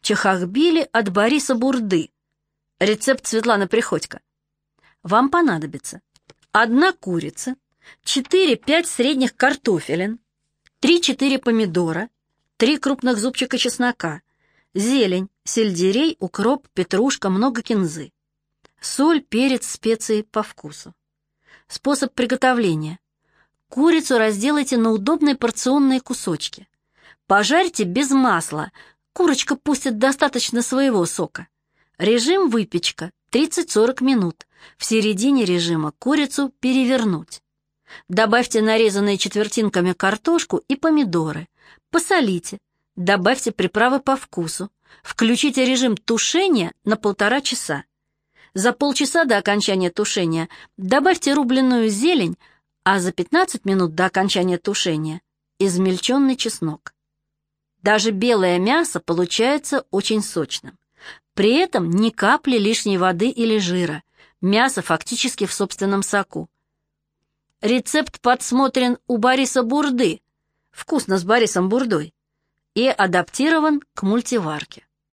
чахахбили от Бориса Бурды. Рецепт Светланы Приходько. Вам понадобится одна курица, 4-5 средних картофелин, 3-4 помидора, 3 крупных зубчика чеснока, зелень, сельдерей, укроп, петрушка, много кинзы, соль, перец, специи по вкусу. Способ приготовления. Курицу разделайте на удобные порционные кусочки. Пожарьте без масла. Курочка пустит достаточно своего сока. Режим выпечка 30-40 минут. В середине режима курицу перевернуть. Добавьте нарезанные четвертинками картошку и помидоры. Посолите. Добавьте приправы по вкусу. Включите режим тушения на полтора часа. За полчаса до окончания тушения добавьте рубленную зелень, а за 15 минут до окончания тушения измельченный чеснок. Даже белое мясо получается очень сочным. При этом ни капли лишней воды или жира. Мясо фактически в собственном соку. Рецепт подсмотрен у Бориса Бурды. Вкусно с Борисом Бурдой. И адаптирован к мультиварке.